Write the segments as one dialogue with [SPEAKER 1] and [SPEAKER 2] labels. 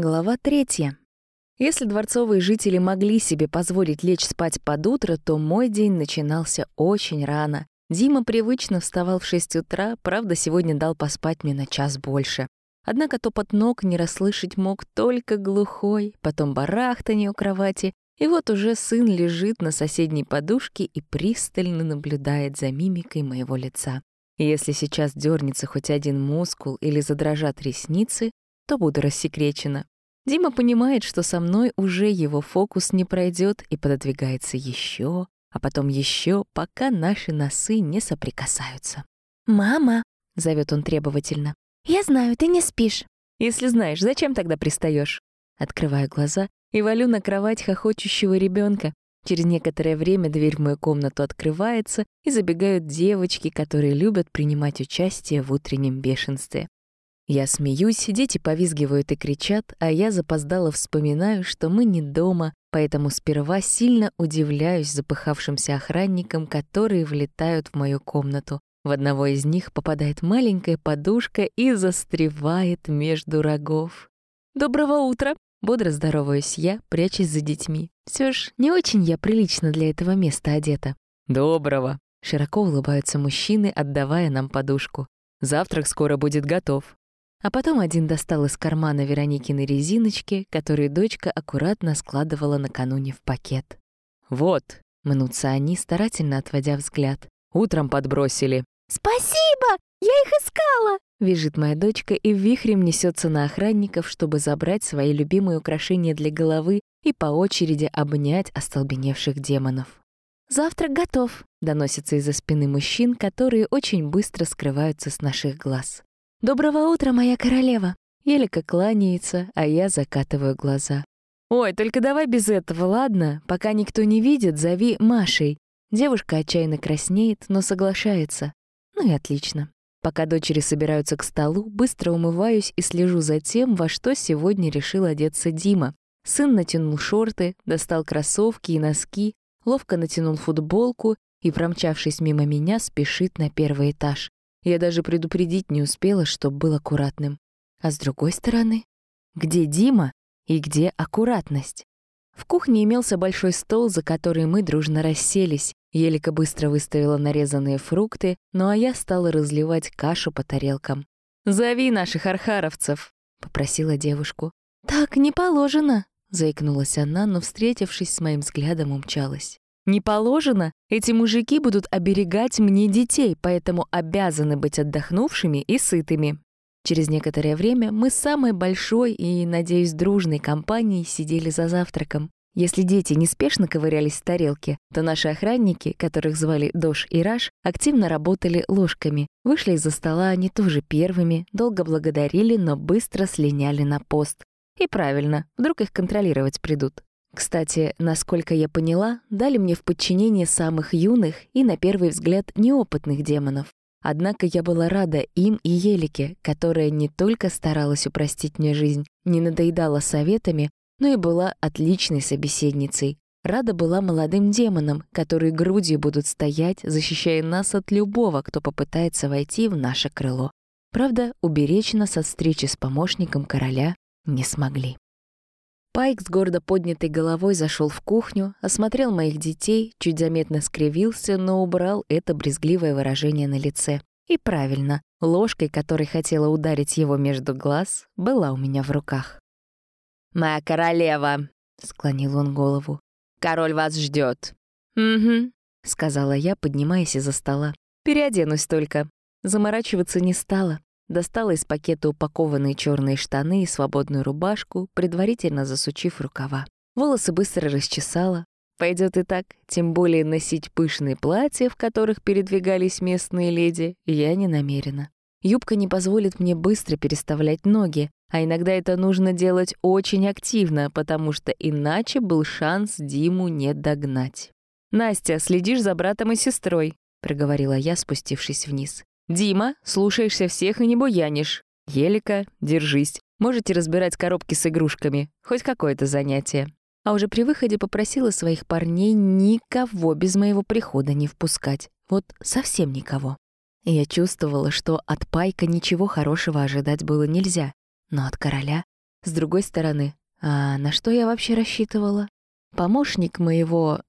[SPEAKER 1] Глава третья. Если дворцовые жители могли себе позволить лечь спать под утро, то мой день начинался очень рано. Дима привычно вставал в 6 утра, правда, сегодня дал поспать мне на час больше. Однако топот ног не расслышать мог только глухой, потом барахтанье у кровати, и вот уже сын лежит на соседней подушке и пристально наблюдает за мимикой моего лица. И если сейчас дернется хоть один мускул или задрожат ресницы, то буду рассекречена. Дима понимает, что со мной уже его фокус не пройдет и пододвигается еще, а потом еще, пока наши носы не соприкасаются.
[SPEAKER 2] «Мама!»
[SPEAKER 1] — зовет он требовательно.
[SPEAKER 2] «Я знаю, ты не спишь».
[SPEAKER 1] «Если знаешь, зачем тогда пристаешь? Открываю глаза и валю на кровать хохочущего ребенка. Через некоторое время дверь в мою комнату открывается, и забегают девочки, которые любят принимать участие в утреннем бешенстве. Я смеюсь, дети повизгивают и кричат, а я запоздало вспоминаю, что мы не дома, поэтому сперва сильно удивляюсь запыхавшимся охранникам, которые влетают в мою комнату. В одного из них попадает маленькая подушка и застревает между рогов. «Доброго утра!» — бодро здороваюсь я, прячась за детьми. Все ж не очень я прилично для этого места одета. «Доброго!» — широко улыбаются мужчины, отдавая нам подушку. «Завтрак скоро будет готов». А потом один достал из кармана Вероникины резиночки, которые дочка аккуратно складывала накануне в пакет. «Вот», — мнутся они, старательно отводя взгляд. «Утром подбросили».
[SPEAKER 2] «Спасибо! Я их искала!»
[SPEAKER 1] Вижит моя дочка и вихрем несется на охранников, чтобы забрать свои любимые украшения для головы и по очереди обнять остолбеневших демонов.
[SPEAKER 2] «Завтрак готов», —
[SPEAKER 1] доносится из-за спины мужчин, которые очень быстро скрываются с наших глаз.
[SPEAKER 2] «Доброго утра, моя королева!»
[SPEAKER 1] Елика кланяется, а я закатываю глаза. «Ой, только давай без этого, ладно? Пока никто не видит, зови Машей». Девушка отчаянно краснеет, но соглашается. Ну и отлично. Пока дочери собираются к столу, быстро умываюсь и слежу за тем, во что сегодня решил одеться Дима. Сын натянул шорты, достал кроссовки и носки, ловко натянул футболку и, промчавшись мимо меня, спешит на первый этаж. Я даже предупредить не успела, чтоб был аккуратным. А с другой стороны, где Дима и где аккуратность? В кухне имелся большой стол, за который мы дружно расселись. Елика быстро выставила нарезанные фрукты, ну а я стала разливать кашу по тарелкам. «Зови наших архаровцев», — попросила девушку.
[SPEAKER 2] «Так не положено», —
[SPEAKER 1] заикнулась она, но, встретившись с моим взглядом, умчалась. Не положено, эти мужики будут оберегать мне детей, поэтому обязаны быть отдохнувшими и сытыми. Через некоторое время мы с самой большой и, надеюсь, дружной компанией сидели за завтраком. Если дети неспешно ковырялись в тарелке, то наши охранники, которых звали Дош и Раш, активно работали ложками. Вышли из-за стола они тоже первыми, долго благодарили, но быстро слиняли на пост. И правильно, вдруг их контролировать придут. Кстати, насколько я поняла, дали мне в подчинение самых юных и, на первый взгляд, неопытных демонов. Однако я была рада им и Елике, которая не только старалась упростить мне жизнь, не надоедала советами, но и была отличной собеседницей. Рада была молодым демонам, которые грудью будут стоять, защищая нас от любого, кто попытается войти в наше крыло. Правда, уберечь нас от встречи с помощником короля не смогли. Пайк с гордо поднятой головой зашел в кухню, осмотрел моих детей, чуть заметно скривился, но убрал это брезгливое выражение на лице. И правильно, ложкой, которой хотела ударить его между глаз, была у меня в руках. «Моя королева!» — склонил он голову. «Король вас ждет. «Угу», — сказала я, поднимаясь из-за стола. «Переоденусь только». Заморачиваться не стала. Достала из пакета упакованные черные штаны и свободную рубашку, предварительно засучив рукава. Волосы быстро расчесала. Пойдет и так, тем более носить пышные платья, в которых передвигались местные леди, я не намерена. Юбка не позволит мне быстро переставлять ноги, а иногда это нужно делать очень активно, потому что иначе был шанс Диму не догнать. «Настя, следишь за братом и сестрой», — проговорила я, спустившись вниз. «Дима, слушаешься всех и не буянишь. Елика, держись. Можете разбирать коробки с игрушками. Хоть какое-то занятие». А уже при выходе попросила своих парней никого без моего прихода не впускать. Вот совсем никого. И я чувствовала, что от Пайка ничего хорошего ожидать было нельзя. Но от короля... С другой стороны, а на что я вообще рассчитывала? Помощник моего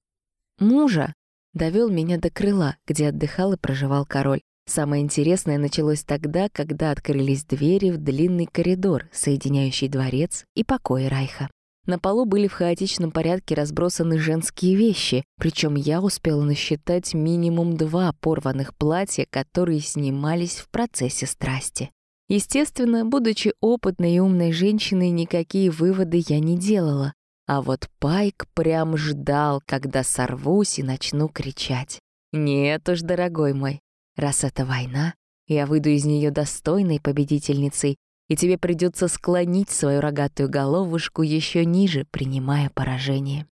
[SPEAKER 1] мужа довел меня до крыла, где отдыхал и проживал король. Самое интересное началось тогда, когда открылись двери в длинный коридор, соединяющий дворец и покои Райха. На полу были в хаотичном порядке разбросаны женские вещи, причем я успела насчитать минимум два порванных платья, которые снимались в процессе страсти. Естественно, будучи опытной и умной женщиной, никакие выводы я не делала. А вот Пайк прям ждал, когда сорвусь и начну кричать. «Нет уж, дорогой мой, раз это война, я выйду из нее достойной победительницей, и тебе придется склонить свою рогатую головушку еще ниже, принимая поражение».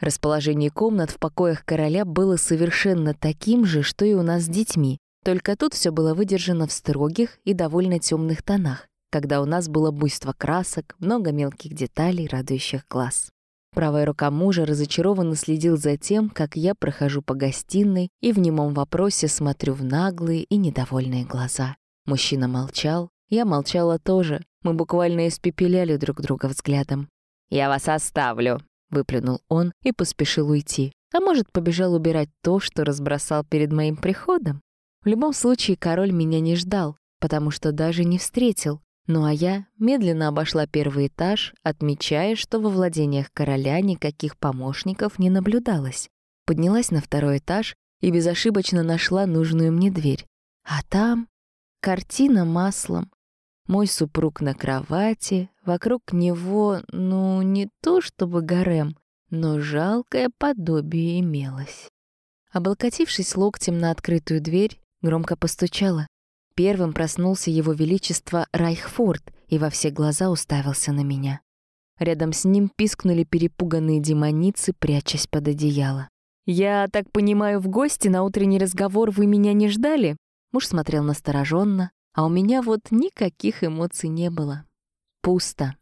[SPEAKER 1] Расположение комнат в покоях короля было совершенно таким же, что и у нас с детьми, только тут все было выдержано в строгих и довольно темных тонах, когда у нас было буйство красок, много мелких деталей, радующих глаз. Правая рука мужа разочарованно следил за тем, как я прохожу по гостиной и в немом вопросе смотрю в наглые и недовольные глаза. Мужчина молчал, я молчала тоже. Мы буквально испепеляли друг друга взглядом. «Я вас оставлю», — выплюнул он и поспешил уйти. А может, побежал убирать то, что разбросал перед моим приходом? В любом случае, король меня не ждал, потому что даже не встретил. Ну а я медленно обошла первый этаж, отмечая, что во владениях короля никаких помощников не наблюдалось. Поднялась на второй этаж и безошибочно нашла нужную мне дверь. А там картина маслом. Мой супруг на кровати, вокруг него, ну, не то чтобы гарем, но жалкое подобие имелось. Облокотившись локтем на открытую дверь, Громко постучала. Первым проснулся его величество Райхфорд и во все глаза уставился на меня. Рядом с ним пискнули перепуганные демоницы, прячась под одеяло. «Я так понимаю, в гости на утренний разговор вы меня не ждали?» Муж смотрел настороженно, а у меня вот никаких эмоций не было. Пусто.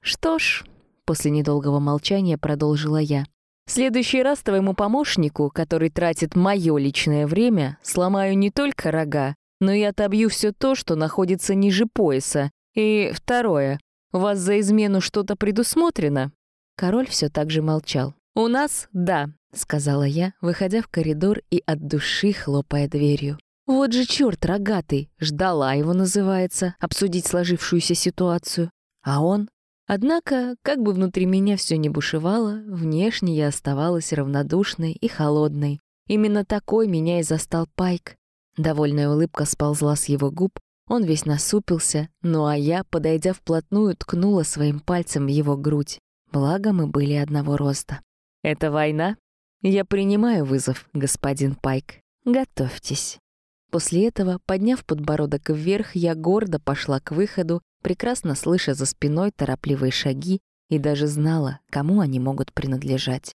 [SPEAKER 1] «Что ж», — после недолгого молчания продолжила я, в следующий раз твоему помощнику, который тратит мое личное время, сломаю не только рога, но и отобью все то, что находится ниже пояса. И второе. У вас за измену что-то предусмотрено?» Король все так же молчал. «У нас — да», — сказала я, выходя в коридор и от души хлопая дверью. «Вот же черт рогатый! Ждала его, называется, обсудить сложившуюся ситуацию. А он Однако, как бы внутри меня все не бушевало, внешне я оставалась равнодушной и холодной. Именно такой меня и застал Пайк. Довольная улыбка сползла с его губ, он весь насупился, ну а я, подойдя вплотную, ткнула своим пальцем в его грудь. Благо мы были одного роста. «Это война? Я принимаю вызов, господин Пайк. Готовьтесь». После этого, подняв подбородок вверх, я гордо пошла к выходу, прекрасно слыша за спиной торопливые шаги и даже знала, кому они могут принадлежать.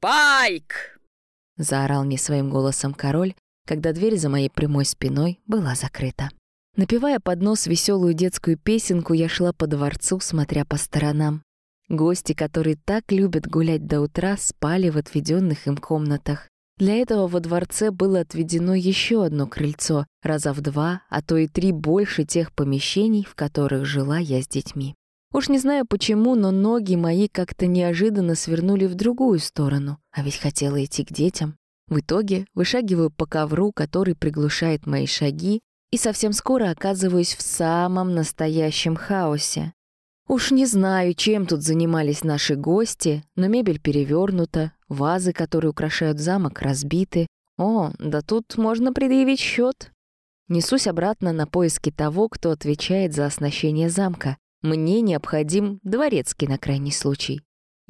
[SPEAKER 3] «Пайк!»
[SPEAKER 1] — заорал мне своим голосом король, когда дверь за моей прямой спиной была закрыта. Напевая под нос веселую детскую песенку, я шла по дворцу, смотря по сторонам. Гости, которые так любят гулять до утра, спали в отведенных им комнатах. Для этого во дворце было отведено еще одно крыльцо, раза в два, а то и три больше тех помещений, в которых жила я с детьми. Уж не знаю почему, но ноги мои как-то неожиданно свернули в другую сторону, а ведь хотела идти к детям. В итоге вышагиваю по ковру, который приглушает мои шаги, и совсем скоро оказываюсь в самом настоящем хаосе. Уж не знаю, чем тут занимались наши гости, но мебель перевернута, вазы, которые украшают замок, разбиты. О, да тут можно предъявить счет. Несусь обратно на поиски того, кто отвечает за оснащение замка. Мне необходим дворецкий на крайний случай.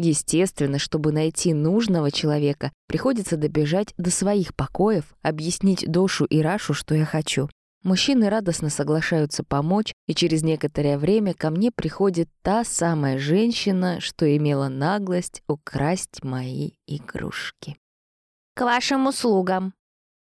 [SPEAKER 1] Естественно, чтобы найти нужного человека, приходится добежать до своих покоев, объяснить Дошу и Рашу, что я хочу. Мужчины радостно соглашаются помочь, и через некоторое время ко мне приходит та самая женщина, что имела наглость украсть мои игрушки.
[SPEAKER 2] «К вашим услугам!»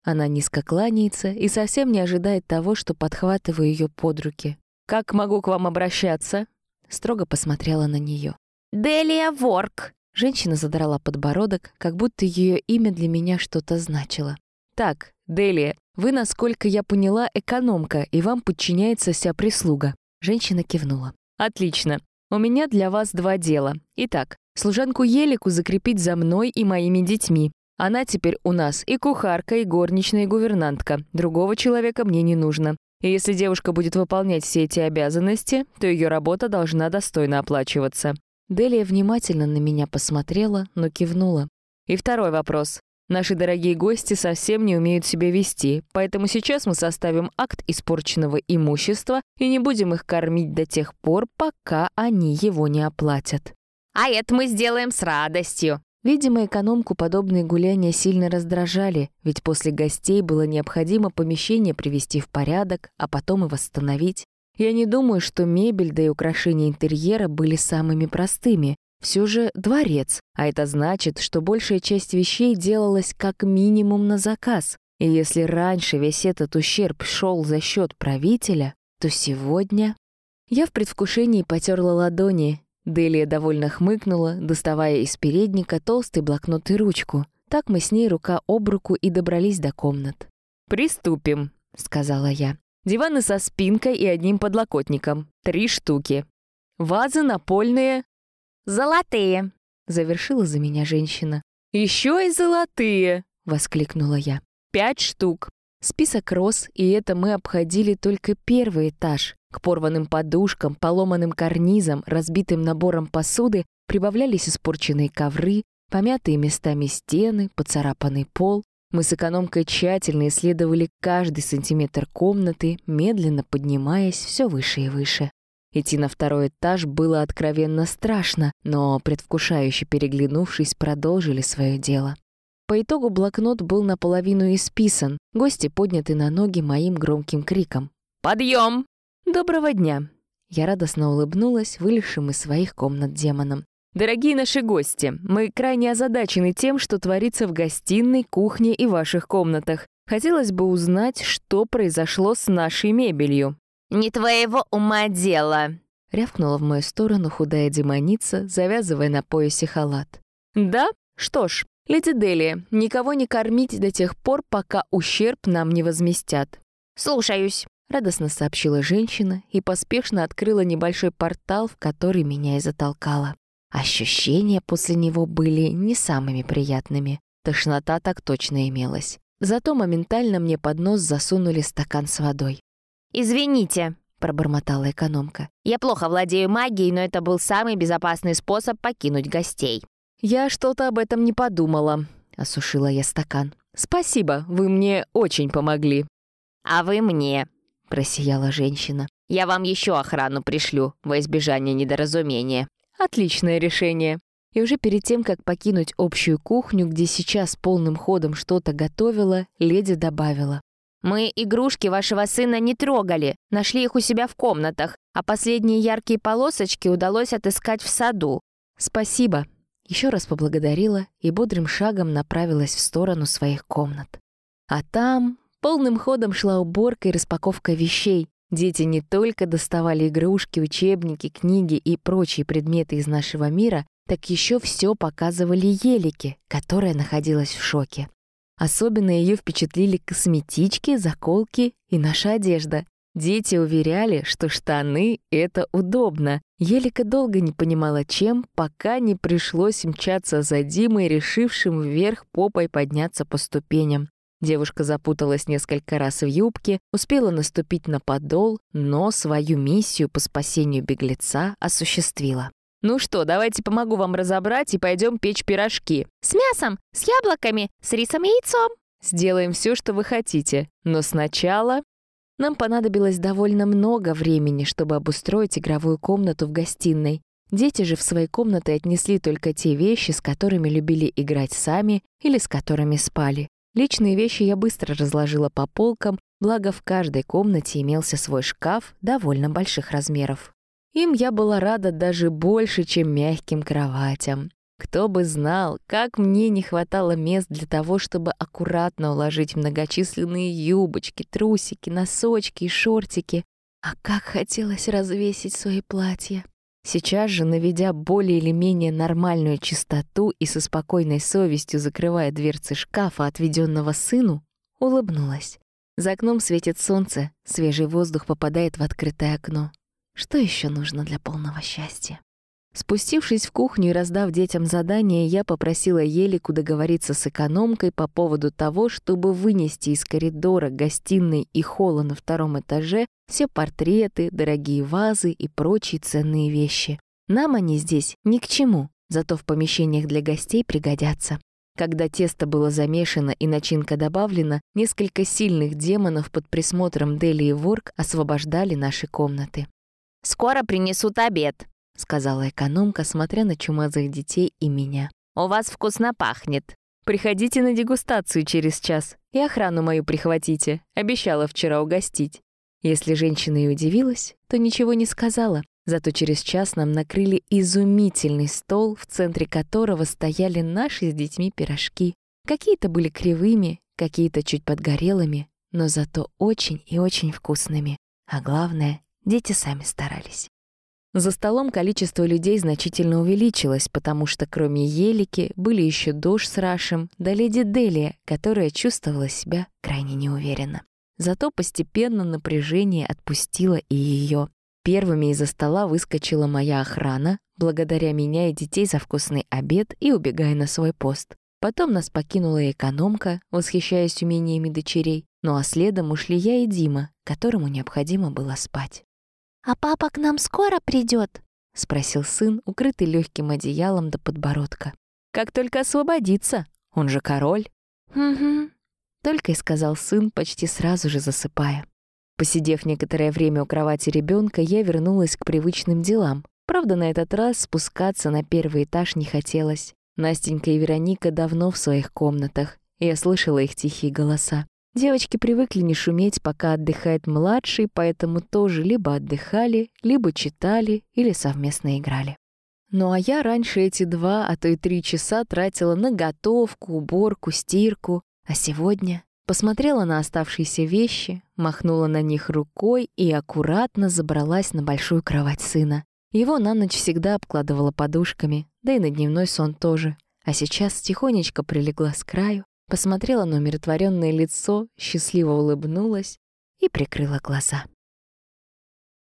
[SPEAKER 1] Она низко кланяется и совсем не ожидает того, что подхватываю ее под руки. «Как могу к вам обращаться?» Строго посмотрела на нее.
[SPEAKER 2] «Делия Ворк!»
[SPEAKER 1] Женщина задрала подбородок, как будто ее имя для меня что-то значило. «Так, Делия, вы, насколько я поняла, экономка, и вам подчиняется вся прислуга». Женщина кивнула. «Отлично. У меня для вас два дела. Итак, служанку Елику закрепить за мной и моими детьми. Она теперь у нас и кухарка, и горничная, и гувернантка. Другого человека мне не нужно. И если девушка будет выполнять все эти обязанности, то ее работа должна достойно оплачиваться». Делия внимательно на меня посмотрела, но кивнула. И второй вопрос. Наши дорогие гости совсем не умеют себя вести, поэтому сейчас мы составим акт испорченного имущества и не будем их кормить до тех пор, пока они его не оплатят.
[SPEAKER 2] А это мы сделаем с радостью.
[SPEAKER 1] Видимо, экономку подобные гуляния сильно раздражали, ведь после гостей было необходимо помещение привести в порядок, а потом и восстановить. Я не думаю, что мебель да и украшения интерьера были самыми простыми, все же дворец, а это значит, что большая часть вещей делалась как минимум на заказ. И если раньше весь этот ущерб шел за счет правителя, то сегодня... Я в предвкушении потерла ладони. Делия довольно хмыкнула, доставая из передника толстый блокнот и ручку. Так мы с ней рука об руку и добрались до комнат. «Приступим», — сказала я. «Диваны со спинкой и одним подлокотником. Три штуки. Вазы напольные
[SPEAKER 2] «Золотые!»
[SPEAKER 1] — завершила за меня женщина. «Еще и золотые!» — воскликнула я. «Пять штук!» Список рос, и это мы обходили только первый этаж. К порванным подушкам, поломанным карнизам, разбитым набором посуды прибавлялись испорченные ковры, помятые местами стены, поцарапанный пол. Мы с экономкой тщательно исследовали каждый сантиметр комнаты, медленно поднимаясь все выше и выше. Идти на второй этаж было откровенно страшно, но, предвкушающе переглянувшись, продолжили свое дело. По итогу блокнот был наполовину исписан, гости подняты на ноги моим громким криком. «Подъем!» «Доброго дня!» Я радостно улыбнулась вылезшим из своих комнат демонам. «Дорогие наши гости, мы крайне озадачены тем, что творится в гостиной, кухне и ваших комнатах. Хотелось бы узнать, что произошло с нашей мебелью».
[SPEAKER 2] «Не твоего ума дело!»
[SPEAKER 1] — рявкнула в мою сторону худая демоница, завязывая на поясе халат. «Да? Что ж, леди Делия, никого не кормить до тех пор, пока ущерб нам не возместят».
[SPEAKER 2] «Слушаюсь», —
[SPEAKER 1] радостно сообщила женщина и поспешно открыла небольшой портал, в который меня и затолкала. Ощущения после него были не самыми приятными. Тошнота так точно имелась. Зато моментально мне под нос засунули стакан с водой.
[SPEAKER 2] «Извините», — пробормотала экономка. «Я плохо владею магией, но это был самый безопасный способ покинуть гостей».
[SPEAKER 1] «Я что-то об этом не подумала», — осушила я стакан. «Спасибо, вы мне очень помогли».
[SPEAKER 2] «А вы мне», —
[SPEAKER 1] просияла женщина.
[SPEAKER 2] «Я вам еще охрану пришлю во избежание недоразумения».
[SPEAKER 1] «Отличное решение». И уже перед тем, как покинуть общую кухню, где сейчас полным ходом что-то готовила, леди добавила.
[SPEAKER 2] Мы игрушки вашего сына не трогали, нашли их у себя в комнатах, а последние яркие полосочки удалось отыскать в саду».
[SPEAKER 1] «Спасибо». Еще раз поблагодарила и бодрым шагом направилась в сторону своих комнат. А там полным ходом шла уборка и распаковка вещей. Дети не только доставали игрушки, учебники, книги и прочие предметы из нашего мира, так еще все показывали Елике, которая находилась в шоке. Особенно ее впечатлили косметички, заколки и наша одежда. Дети уверяли, что штаны — это удобно. Елика долго не понимала, чем, пока не пришлось мчаться за Димой, решившим вверх попой подняться по ступеням. Девушка запуталась несколько раз в юбке, успела наступить на подол, но свою миссию по спасению беглеца осуществила. «Ну что, давайте помогу вам разобрать и пойдем печь пирожки».
[SPEAKER 2] «С мясом, с яблоками, с рисом и яйцом».
[SPEAKER 1] «Сделаем все, что вы хотите. Но сначала...» Нам понадобилось довольно много времени, чтобы обустроить игровую комнату в гостиной. Дети же в свои комнаты отнесли только те вещи, с которыми любили играть сами или с которыми спали. Личные вещи я быстро разложила по полкам, благо в каждой комнате имелся свой шкаф довольно больших размеров. Им я была рада даже больше, чем мягким кроватям. Кто бы знал, как мне не хватало мест для того, чтобы аккуратно уложить многочисленные юбочки, трусики, носочки и шортики. А как хотелось развесить свои платья. Сейчас же, наведя более или менее нормальную чистоту и со спокойной совестью закрывая дверцы шкафа, отведенного сыну, улыбнулась. За окном светит солнце, свежий воздух попадает в открытое окно. Что еще нужно для полного счастья? Спустившись в кухню и раздав детям задание, я попросила Елику договориться с экономкой по поводу того, чтобы вынести из коридора, гостиной и холла на втором этаже все портреты, дорогие вазы и прочие ценные вещи. Нам они здесь ни к чему, зато в помещениях для гостей пригодятся. Когда тесто было замешано и начинка добавлена, несколько сильных демонов под присмотром Дели и Ворк освобождали наши комнаты.
[SPEAKER 2] «Скоро принесут обед», —
[SPEAKER 1] сказала экономка, смотря на чумазых детей и меня.
[SPEAKER 2] «У вас вкусно пахнет».
[SPEAKER 1] «Приходите на дегустацию через час и охрану мою прихватите. Обещала вчера угостить». Если женщина и удивилась, то ничего не сказала. Зато через час нам накрыли изумительный стол, в центре которого стояли наши с детьми пирожки. Какие-то были кривыми, какие-то чуть подгорелыми, но зато очень и очень вкусными. А главное, дети сами старались. За столом количество людей значительно увеличилось, потому что кроме Елики были еще Дош с Рашем, да леди Делия, которая чувствовала себя крайне неуверенно. Зато постепенно напряжение отпустило и ее. Первыми из-за стола выскочила моя охрана, благодаря меня и детей за вкусный обед и убегая на свой пост. Потом нас покинула экономка, восхищаясь умениями дочерей, ну а следом ушли я и Дима, которому необходимо было спать.
[SPEAKER 3] «А папа к нам скоро придет?
[SPEAKER 1] спросил сын, укрытый легким одеялом до подбородка. «Как только освободится, он же король».
[SPEAKER 3] «Угу», —
[SPEAKER 1] только и сказал сын, почти сразу же засыпая. Посидев некоторое время у кровати ребенка, я вернулась к привычным делам. Правда, на этот раз спускаться на первый этаж не хотелось. Настенька и Вероника давно в своих комнатах, я слышала их тихие голоса. Девочки привыкли не шуметь, пока отдыхает младший, поэтому тоже либо отдыхали, либо читали или совместно играли. Ну а я раньше эти два, а то и три часа тратила на готовку, уборку, стирку. А сегодня посмотрела на оставшиеся вещи, махнула на них рукой и аккуратно забралась на большую кровать сына. Его на ночь всегда обкладывала подушками, да и на дневной сон тоже. А сейчас тихонечко прилегла с краю, посмотрела на умиротворенное лицо, счастливо улыбнулась и прикрыла глаза.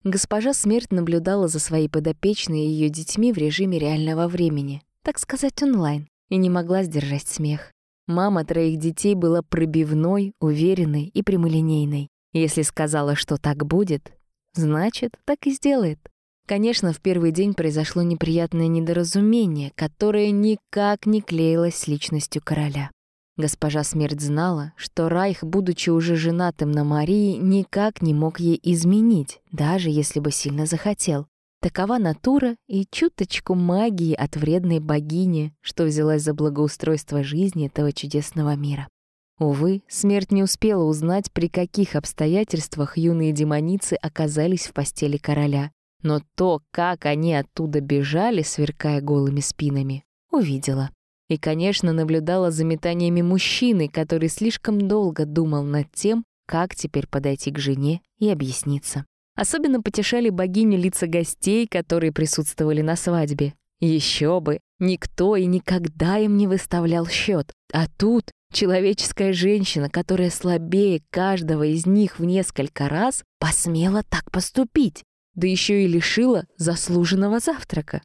[SPEAKER 1] Госпожа Смерть наблюдала за своей подопечной и ее детьми в режиме реального времени, так сказать, онлайн, и не могла сдержать смех. Мама троих детей была пробивной, уверенной и прямолинейной. Если сказала, что так будет, значит, так и сделает. Конечно, в первый день произошло неприятное недоразумение, которое никак не клеилось с личностью короля. Госпожа Смерть знала, что Райх, будучи уже женатым на Марии, никак не мог ей изменить, даже если бы сильно захотел. Такова натура и чуточку магии от вредной богини, что взялась за благоустройство жизни этого чудесного мира. Увы, смерть не успела узнать, при каких обстоятельствах юные демоницы оказались в постели короля. Но то, как они оттуда бежали, сверкая голыми спинами, увидела. И, конечно, наблюдала за метаниями мужчины, который слишком долго думал над тем, как теперь подойти к жене и объясниться. Особенно потешали богини лица гостей, которые присутствовали на свадьбе. Еще бы, никто и никогда им не выставлял счет. А тут человеческая женщина, которая слабее каждого из них в несколько раз, посмела так поступить, да еще и лишила заслуженного завтрака.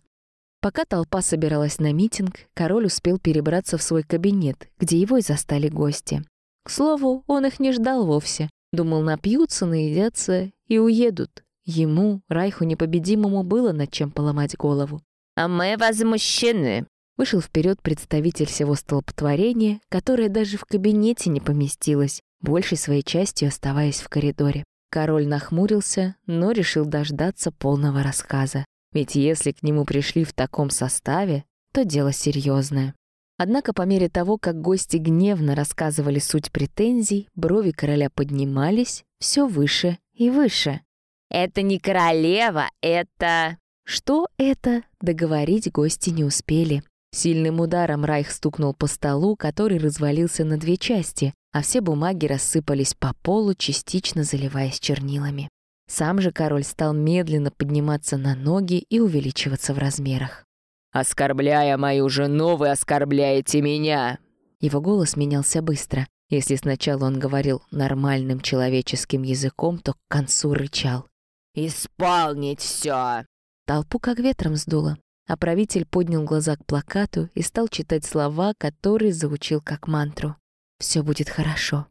[SPEAKER 1] Пока толпа собиралась на митинг, король успел перебраться в свой кабинет, где его и застали гости. К слову, он их не ждал вовсе. Думал, напьются, наедятся и уедут. Ему, Райху непобедимому, было над чем поломать голову.
[SPEAKER 2] «А мы возмущены», —
[SPEAKER 1] вышел вперед представитель всего столпотворения, которое даже в кабинете не поместилось, большей своей частью оставаясь в коридоре. Король нахмурился, но решил дождаться полного рассказа. Ведь если к нему пришли в таком составе, то дело серьезное. Однако по мере того, как гости гневно рассказывали суть претензий, брови короля поднимались все выше и выше.
[SPEAKER 2] «Это не королева, это...»
[SPEAKER 1] Что это, договорить гости не успели. Сильным ударом Райх стукнул по столу, который развалился на две части, а все бумаги рассыпались по полу, частично заливаясь чернилами. Сам же король стал медленно подниматься на ноги и увеличиваться в размерах.
[SPEAKER 4] «Оскорбляя мою жену, вы оскорбляете меня!»
[SPEAKER 1] Его голос менялся быстро. Если сначала он говорил нормальным человеческим языком, то к концу рычал.
[SPEAKER 4] исполнить все.
[SPEAKER 1] Толпу как ветром сдуло, а правитель поднял глаза к плакату и стал читать слова, которые заучил как мантру. «Все будет хорошо».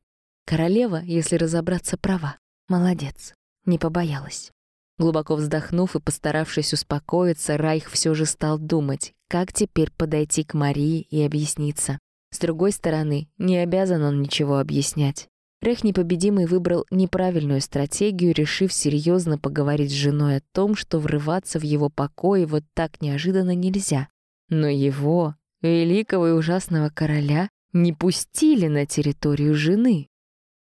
[SPEAKER 1] Королева, если разобраться, права. Молодец. Не побоялась. Глубоко вздохнув и постаравшись успокоиться, Райх все же стал думать, как теперь подойти к Марии и объясниться. С другой стороны, не обязан он ничего объяснять. Рех непобедимый выбрал неправильную стратегию, решив серьезно поговорить с женой о том, что врываться в его покой вот так неожиданно нельзя. Но его, великого и ужасного короля, не пустили на территорию жены.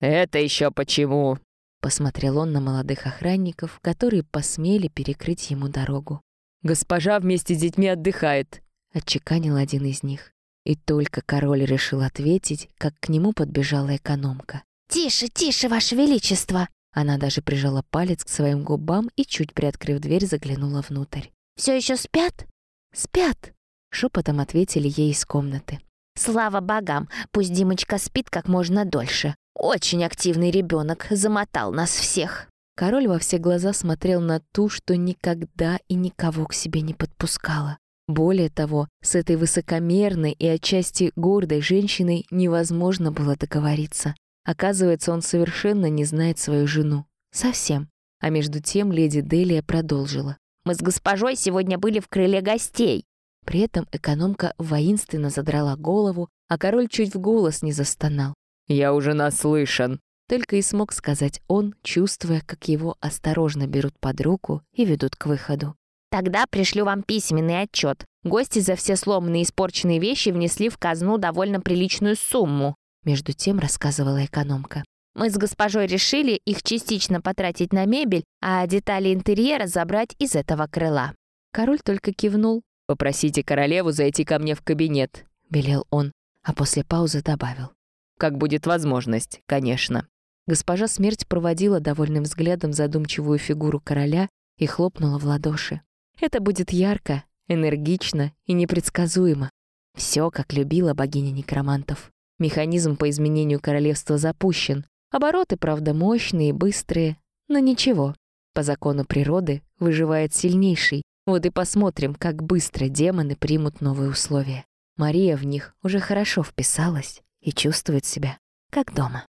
[SPEAKER 4] «Это еще почему?»
[SPEAKER 1] Посмотрел он на молодых охранников, которые посмели перекрыть ему дорогу.
[SPEAKER 4] «Госпожа вместе с детьми отдыхает», —
[SPEAKER 1] отчеканил один из них. И только король решил ответить, как к нему подбежала экономка.
[SPEAKER 3] «Тише, тише, ваше величество!»
[SPEAKER 1] Она даже прижала палец к своим губам и, чуть приоткрыв дверь, заглянула внутрь.
[SPEAKER 3] «Все еще спят?»
[SPEAKER 1] «Спят!» — шепотом ответили ей из комнаты.
[SPEAKER 3] «Слава богам, пусть Димочка спит как можно дольше. Очень активный ребенок, замотал нас всех».
[SPEAKER 1] Король во все глаза смотрел на ту, что никогда и никого к себе не подпускала. Более того, с этой высокомерной и отчасти гордой женщиной невозможно было договориться. Оказывается, он совершенно не знает свою жену. Совсем. А между тем леди Делия продолжила.
[SPEAKER 2] «Мы с госпожой сегодня были в крыле гостей».
[SPEAKER 1] При этом экономка воинственно задрала голову, а король чуть в голос не застонал.
[SPEAKER 4] «Я уже наслышан», —
[SPEAKER 1] только и смог сказать он, чувствуя, как его осторожно берут под руку и ведут к выходу.
[SPEAKER 2] «Тогда пришлю вам письменный отчет. Гости за все сломанные и испорченные вещи внесли в казну довольно приличную сумму», —
[SPEAKER 1] между тем рассказывала экономка.
[SPEAKER 2] «Мы с госпожой решили их частично потратить на мебель, а детали интерьера забрать из этого крыла».
[SPEAKER 1] Король только кивнул.
[SPEAKER 4] «Попросите королеву зайти ко мне в кабинет», —
[SPEAKER 1] велел он, а после паузы добавил
[SPEAKER 4] как будет возможность, конечно».
[SPEAKER 1] Госпожа Смерть проводила довольным взглядом задумчивую фигуру короля и хлопнула в ладоши. Это будет ярко, энергично и непредсказуемо. Все, как любила богиня некромантов. Механизм по изменению королевства запущен. Обороты, правда, мощные и быстрые, но ничего. По закону природы выживает сильнейший. Вот и посмотрим, как быстро демоны примут новые условия. Мария в них уже хорошо вписалась и чувствует себя как дома.